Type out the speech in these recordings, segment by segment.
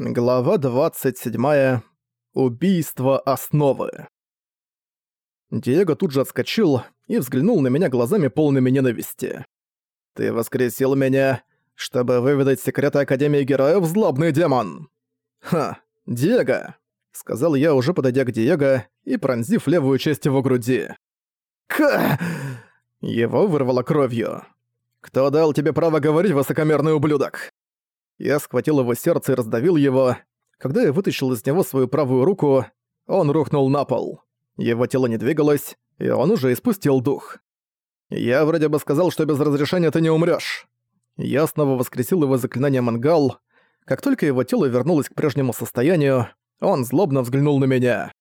Глава 27. Убийство основы. Диего тут же отскочил и взглянул на меня глазами полными ненависти. «Ты воскресил меня, чтобы выведать секреты Академии Героев, злобный демон!» «Ха, Диего!» — сказал я, уже подойдя к Диего и пронзив левую часть его груди. «Ка!» Его вырвало кровью. «Кто дал тебе право говорить, высокомерный ублюдок?» Я схватил его сердце и раздавил его. Когда я вытащил из него свою правую руку, он рухнул на пол. Его тело не двигалось, и он уже испустил дух. Я вроде бы сказал, что без разрешения ты не умрёшь. Я снова воскресил его заклинание Мангал. Как только его тело вернулось к прежнему состоянию, он злобно взглянул на меня.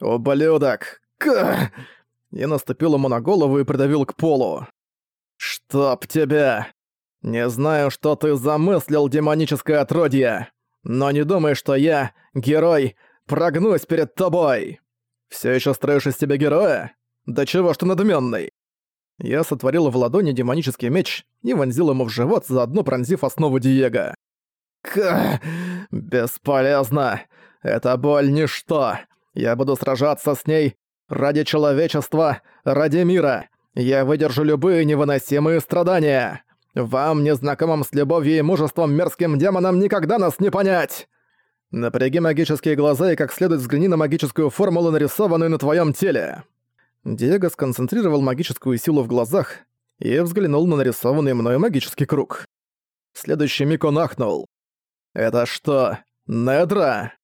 «Ублюдок! Ка!» Я наступил ему на голову и придавил к полу. «Чтоб тебя!» «Не знаю, что ты замыслил, демоническое отродье, но не думай, что я, герой, прогнусь перед тобой. Все еще строишь из себя героя? Да чего ж ты надменный?» Я сотворил в ладони демонический меч и вонзил ему в живот, заодно пронзив основу Диего. «Ка... бесполезно. Это боль ничто. Я буду сражаться с ней ради человечества, ради мира. Я выдержу любые невыносимые страдания. Вам, незнакомым с любовью и мужеством мерзким демонам, никогда нас не понять! Напряги магические глаза и как следует взгляни на магическую формулу, нарисованную на твоем теле». Диего сконцентрировал магическую силу в глазах и взглянул на нарисованный мной магический круг. Следующий миг он ахнул. «Это что, Недра?»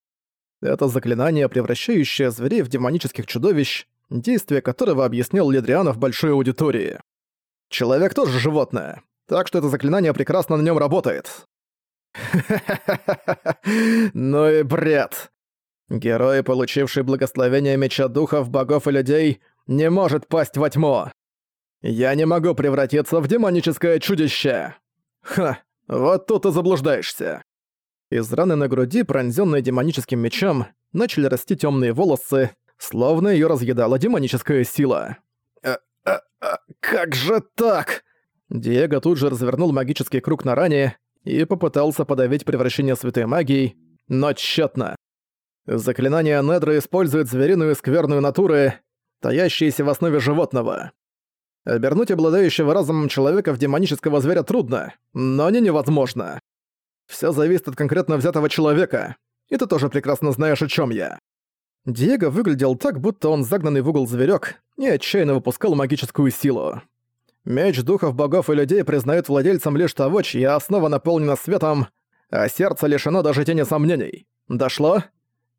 Это заклинание, превращающее зверей в демонических чудовищ, действие которого объяснил Ледриана в большой аудитории. Человек тоже животное так что это заклинание прекрасно на нем работает. Ну и бред. Герой, получивший благословение Меча Духов, Богов и Людей, не может пасть во тьму. Я не могу превратиться в демоническое чудище. Ха, вот тут и заблуждаешься. Из раны на груди, пронзённой демоническим мечом, начали расти темные волосы, словно ее разъедала демоническая сила. «А, а, а, как же так?» Диего тут же развернул магический круг на ране и попытался подавить превращение святой магией, но тщетно. Заклинание Недра использует звериную скверную натуры, таящиеся в основе животного. Обернуть обладающего разумом человека в демонического зверя трудно, но не невозможно. Всё зависит от конкретно взятого человека, и ты тоже прекрасно знаешь, о чём я. Диего выглядел так, будто он загнанный в угол зверёк и отчаянно выпускал магическую силу. Меч духов богов и людей признают владельцем лишь того, чья основа наполнена светом, а сердце лишено даже тени сомнений. Дошло?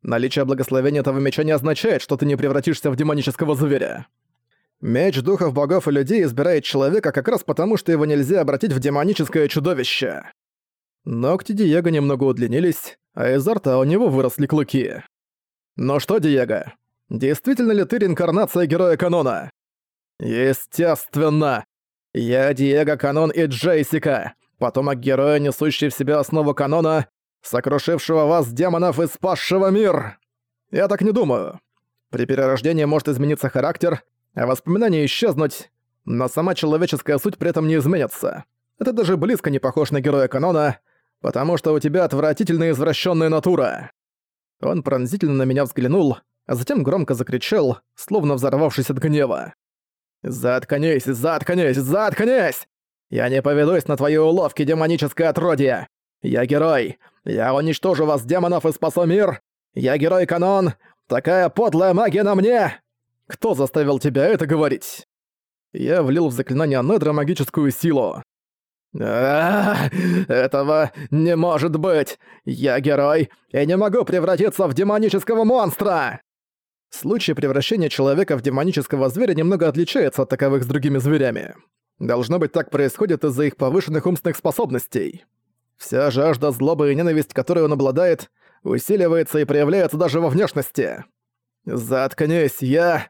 Наличие благословения этого меча не означает, что ты не превратишься в демонического зверя. Меч духов богов и людей избирает человека как раз потому, что его нельзя обратить в демоническое чудовище. Ногти Диего немного удлинились, а изо рта у него выросли клыки. «Ну что, Диего, действительно ли ты реинкарнация героя канона?» «Естественно! Я Диего Канон и Джейсика, потомок героя, несущий в себе основу канона, сокрушившего вас демонов и спасшего мир. Я так не думаю. При перерождении может измениться характер, а воспоминания исчезнуть, но сама человеческая суть при этом не изменится. Это даже близко не похож на героя канона, потому что у тебя отвратительная извращенная натура. Он пронзительно на меня взглянул, а затем громко закричал, словно взорвавшись от гнева. «Заткнись, заткнись, заткнись! Я не поведусь на твои уловки, демоническое отродье! Я герой! Я уничтожу вас, демонов, и спасу мир! Я герой-канон! Такая подлая магия на мне!» «Кто заставил тебя это говорить?» Я влил в заклинание Недра магическую силу. Этого не может быть! Я герой и не могу превратиться в демонического монстра!» Случай превращения человека в демонического зверя немного отличается от таковых с другими зверями. Должно быть, так происходит из-за их повышенных умственных способностей. Вся жажда, злоба и ненависть, которой он обладает, усиливается и проявляется даже во внешности. «Заткнись, я...»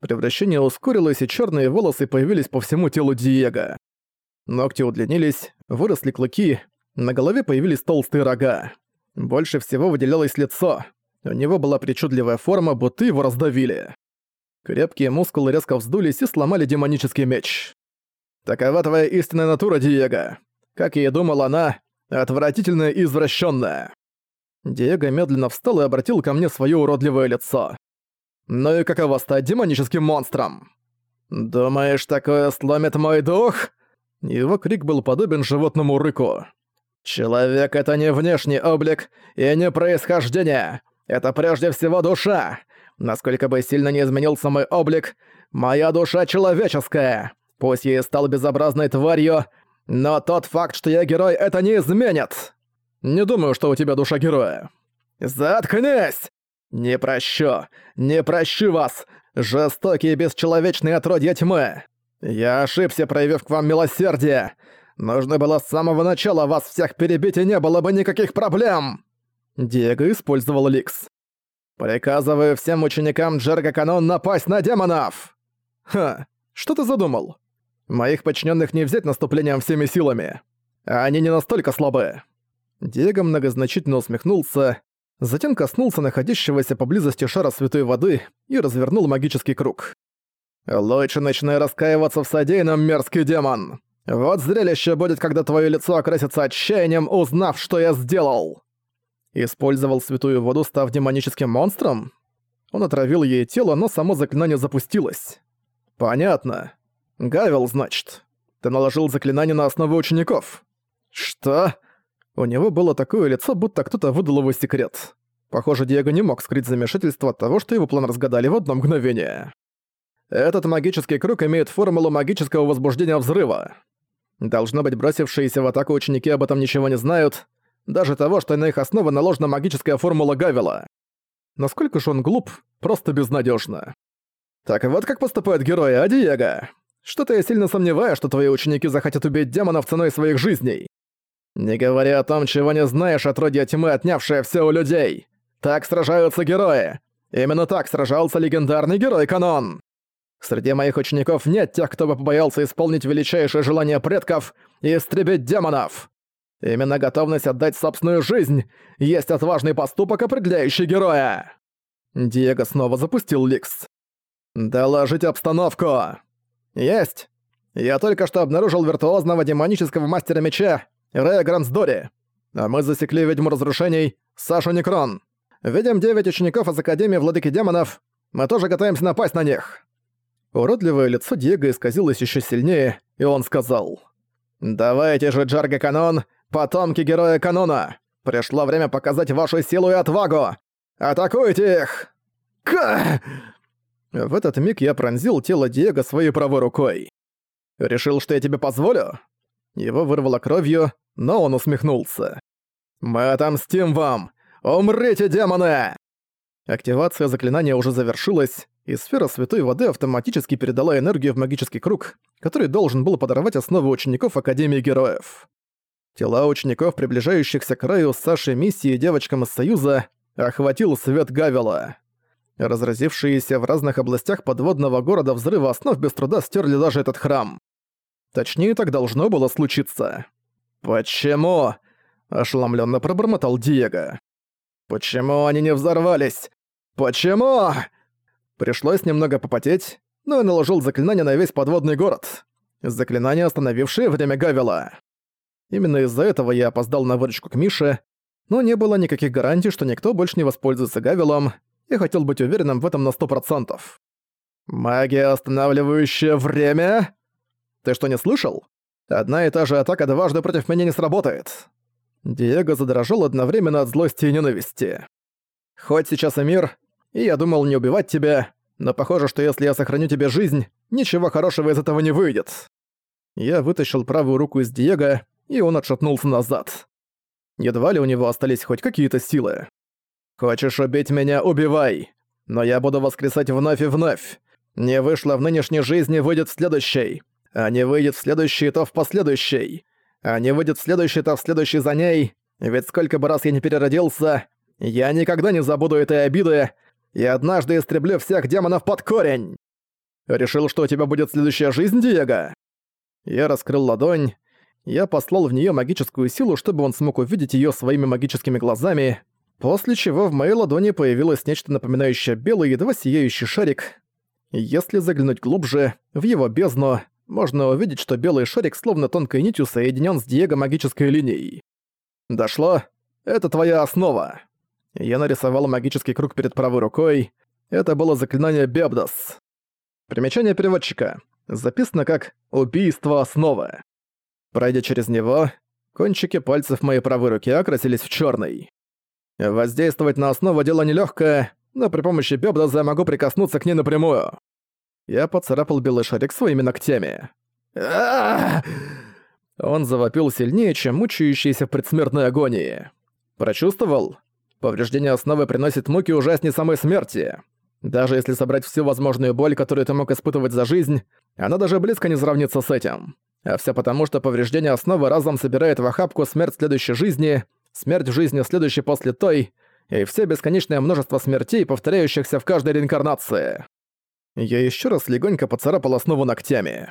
Превращение ускорилось, и черные волосы появились по всему телу Диего. Ногти удлинились, выросли клыки, на голове появились толстые рога. Больше всего выделялось лицо. У него была причудливая форма, будто его раздавили. Крепкие мускулы резко вздулись и сломали демонический меч. «Такова твоя истинная натура, Диего. Как я и думал, она Отвратительное и извращенное. Диего медленно встал и обратил ко мне свое уродливое лицо. «Ну и каково стать демоническим монстром?» «Думаешь, такое сломит мой дух?» Его крик был подобен животному рыку. «Человек — это не внешний облик и не происхождение. Это прежде всего душа. Насколько бы сильно не изменился мой облик, моя душа человеческая. Пусть я и стал безобразной тварью, но тот факт, что я герой, это не изменит. Не думаю, что у тебя душа героя. Заткнись! Не прощу, не прощу вас, жестокие бесчеловечные отродья тьмы. Я ошибся, проявив к вам милосердие. Нужно было с самого начала вас всех перебить, и не было бы никаких проблем. Диего использовал Ликс. «Приказываю всем ученикам Джерга Канон напасть на демонов!» «Ха, что ты задумал? Моих подчиненных не взять наступлением всеми силами. Они не настолько слабы». Диего многозначительно усмехнулся, затем коснулся находящегося поблизости шара святой воды и развернул магический круг. «Лучше начинай раскаиваться в содеянном, мерзкий демон! Вот зрелище будет, когда твое лицо окрасится отчаянием, узнав, что я сделал!» Использовал святую воду, став демоническим монстром? Он отравил ей тело, но само заклинание запустилось. Понятно. Гавил, значит. Ты наложил заклинание на основу учеников. Что? У него было такое лицо, будто кто-то выдал его секрет. Похоже, Диего не мог скрыть замешательство от того, что его план разгадали в одно мгновение. Этот магический круг имеет формулу магического возбуждения взрыва. Должно быть, бросившиеся в атаку ученики об этом ничего не знают, даже того, что на их основу наложена магическая формула Гавила. Насколько же он глуп, просто безнадежно. Так вот как поступают герои, а Диего? Что-то я сильно сомневаюсь, что твои ученики захотят убить демонов ценой своих жизней. Не говоря о том, чего не знаешь, отродья тьмы, отнявшая все у людей. Так сражаются герои. Именно так сражался легендарный герой Канон. Среди моих учеников нет тех, кто бы побоялся исполнить величайшее желание предков и истребить демонов. Именно готовность отдать собственную жизнь есть отважный поступок, определяющий героя. Диего снова запустил Ликс. «Доложить обстановку!» «Есть! Я только что обнаружил виртуозного демонического мастера меча Рея Грансдори, а мы засекли ведьму разрушений Сашу Некрон. Видим девять учеников из Академии Владыки Демонов, мы тоже готовимся напасть на них». Уродливое лицо Диего исказилось еще сильнее, и он сказал... «Давайте же, Джарга Канон, Потомки героя канона! Пришло время показать вашу силу и отвагу! Атакуйте их! Ка! В этот миг я пронзил тело Диего своей правой рукой. Решил, что я тебе позволю? Его вырвало кровью, но он усмехнулся. «Мы отомстим вам! Умрите, демоны!» Активация заклинания уже завершилась, и сфера святой воды автоматически передала энергию в магический круг, который должен был подорвать основы учеников Академии Героев. Тела учеников, приближающихся к краю Саши миссии и девочкам из Союза, охватил свет Гавела. Разразившиеся в разных областях подводного города взрывы основ без труда стерли даже этот храм. Точнее, так должно было случиться. «Почему?» – ошеломленно пробормотал Диего. «Почему они не взорвались? Почему?» Пришлось немного попотеть, но я наложил заклинание на весь подводный город. Заклинание, остановившее время Гавела. Именно из-за этого я опоздал на выручку к Мише, но не было никаких гарантий, что никто больше не воспользуется Гавилом, и хотел быть уверенным в этом на сто процентов. «Магия, останавливающая время?» «Ты что, не слышал? Одна и та же атака дважды против меня не сработает». Диего задрожал одновременно от злости и ненависти. «Хоть сейчас и мир, и я думал не убивать тебя, но похоже, что если я сохраню тебе жизнь, ничего хорошего из этого не выйдет». Я вытащил правую руку из Диего и он отшатнулся назад. Едва ли у него остались хоть какие-то силы. «Хочешь убить меня – убивай! Но я буду воскресать вновь и вновь! Не вышло в нынешней жизни – выйдет в следующей! А не выйдет в следующей, то в последующей! А не выйдет в следующей, то в следующей за ней! Ведь сколько бы раз я не переродился, я никогда не забуду этой обиды и однажды истреблю всех демонов под корень!» «Решил, что у тебя будет следующая жизнь, Диего?» Я раскрыл ладонь, я послал в нее магическую силу, чтобы он смог увидеть ее своими магическими глазами, после чего в моей ладони появилось нечто напоминающее белый, едва сияющий шарик. Если заглянуть глубже, в его бездну, можно увидеть, что белый шарик словно тонкой нитью соединен с Диего магической линией. Дошло? Это твоя основа. Я нарисовал магический круг перед правой рукой. Это было заклинание Бебдас. Примечание переводчика. Записано как «убийство основы». Пройдя через него, кончики пальцев моей правой руки окрасились в черный. Воздействовать на основу дело нелегкое, но при помощи Бебдаза я могу прикоснуться к ней напрямую. Я поцарапал белый шарик своими ногтями. Он завопил сильнее, чем мучающийся в предсмертной агонии. Прочувствовал? Повреждение основы приносит муки ужаснее самой смерти. Даже если собрать всю возможную боль, которую ты мог испытывать за жизнь, она даже близко не сравнится с этим. А все потому, что повреждение основы разом собирает в охапку смерть следующей жизни, смерть в жизни следующей после той, и все бесконечное множество смертей, повторяющихся в каждой реинкарнации. Я еще раз легонько поцарапал основу ногтями.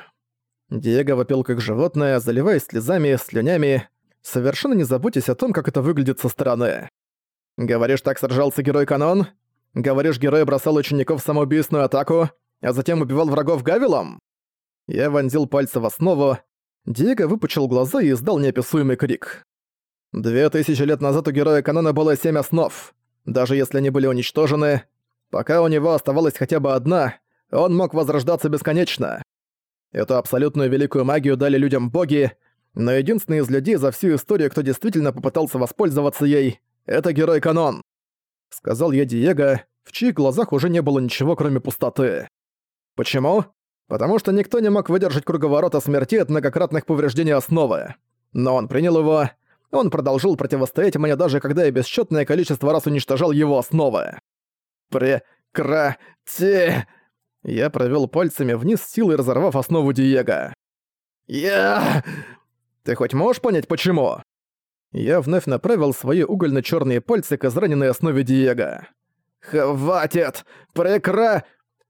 Диего вопил как животное, заливаясь слезами, слюнями, совершенно не заботясь о том, как это выглядит со стороны. «Говоришь, так сражался герой Канон? Говоришь, герой бросал учеников в самоубийственную атаку, а затем убивал врагов Гавилом?» Я вонзил пальцы в основу. Диего выпучил глаза и издал неописуемый крик. Две тысячи лет назад у героя Канона было семь основ. Даже если они были уничтожены, пока у него оставалась хотя бы одна, он мог возрождаться бесконечно. Эту абсолютную великую магию дали людям боги, но единственный из людей за всю историю, кто действительно попытался воспользоваться ей, это герой Канон. Сказал я Диего, в чьих глазах уже не было ничего, кроме пустоты. Почему? Потому что никто не мог выдержать круговорота смерти от многократных повреждений основы. Но он принял его, он продолжил противостоять мне даже когда я бесчетное количество раз уничтожал его основы. Прекрати! Я провел пальцами вниз силой, разорвав основу Диего. Я... Ты хоть можешь понять, почему? Я вновь направил свои угольно черные пальцы к израненной основе Диего. «Хватит! Прекра...»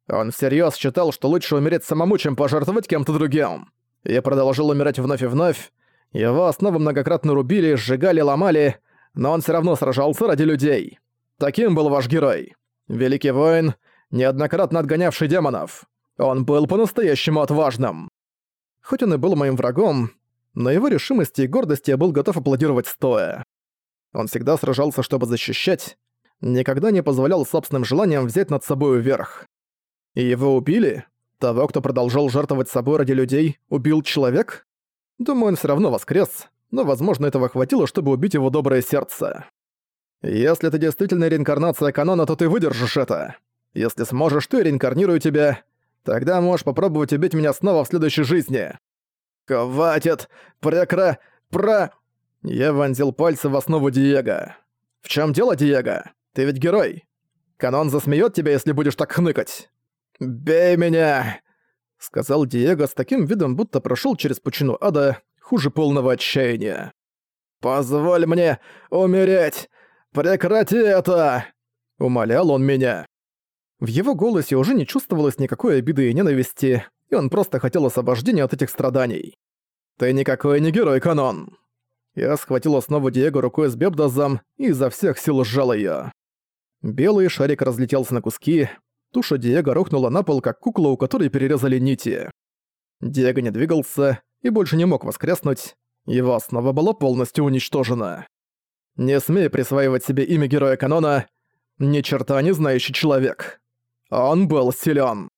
Он всерьез считал, что лучше умереть самому, чем пожертвовать кем-то другим. Я продолжил умирать вновь и вновь. Его основы многократно рубили, сжигали, ломали, но он все равно сражался ради людей. Таким был ваш герой. Великий воин, неоднократно отгонявший демонов. Он был по-настоящему отважным. Хоть он и был моим врагом, но его решимости и гордости я был готов аплодировать стоя. Он всегда сражался, чтобы защищать, никогда не позволял собственным желаниям взять над собой верх. И его убили? Того, кто продолжал жертвовать собой ради людей, убил человек? Думаю, он все равно воскрес, но, возможно, этого хватило, чтобы убить его доброе сердце. Если это действительно реинкарнация канона, то ты выдержишь это. Если сможешь, то я реинкарнирую тебя. Тогда можешь попробовать убить меня снова в следующей жизни. Хватит! Прекра... Про... Я вонзил пальцы в основу Диего. В чем дело, Диего? Ты ведь герой. Канон засмеет тебя, если будешь так хныкать. «Бей меня!» — сказал Диего с таким видом, будто прошел через пучину ада, хуже полного отчаяния. «Позволь мне умереть! Прекрати это!» — умолял он меня. В его голосе уже не чувствовалось никакой обиды и ненависти, и он просто хотел освобождения от этих страданий. «Ты никакой не герой, Канон!» Я схватил основу Диего рукой с Бебдазом и изо всех сил сжал её. Белый шарик разлетелся на куски, туша Диего рухнула на пол, как кукла, у которой перерезали нити. Диего не двигался и больше не мог воскреснуть, его основа была полностью уничтожена. Не смей присваивать себе имя героя канона, ни черта не знающий человек. Он был силен.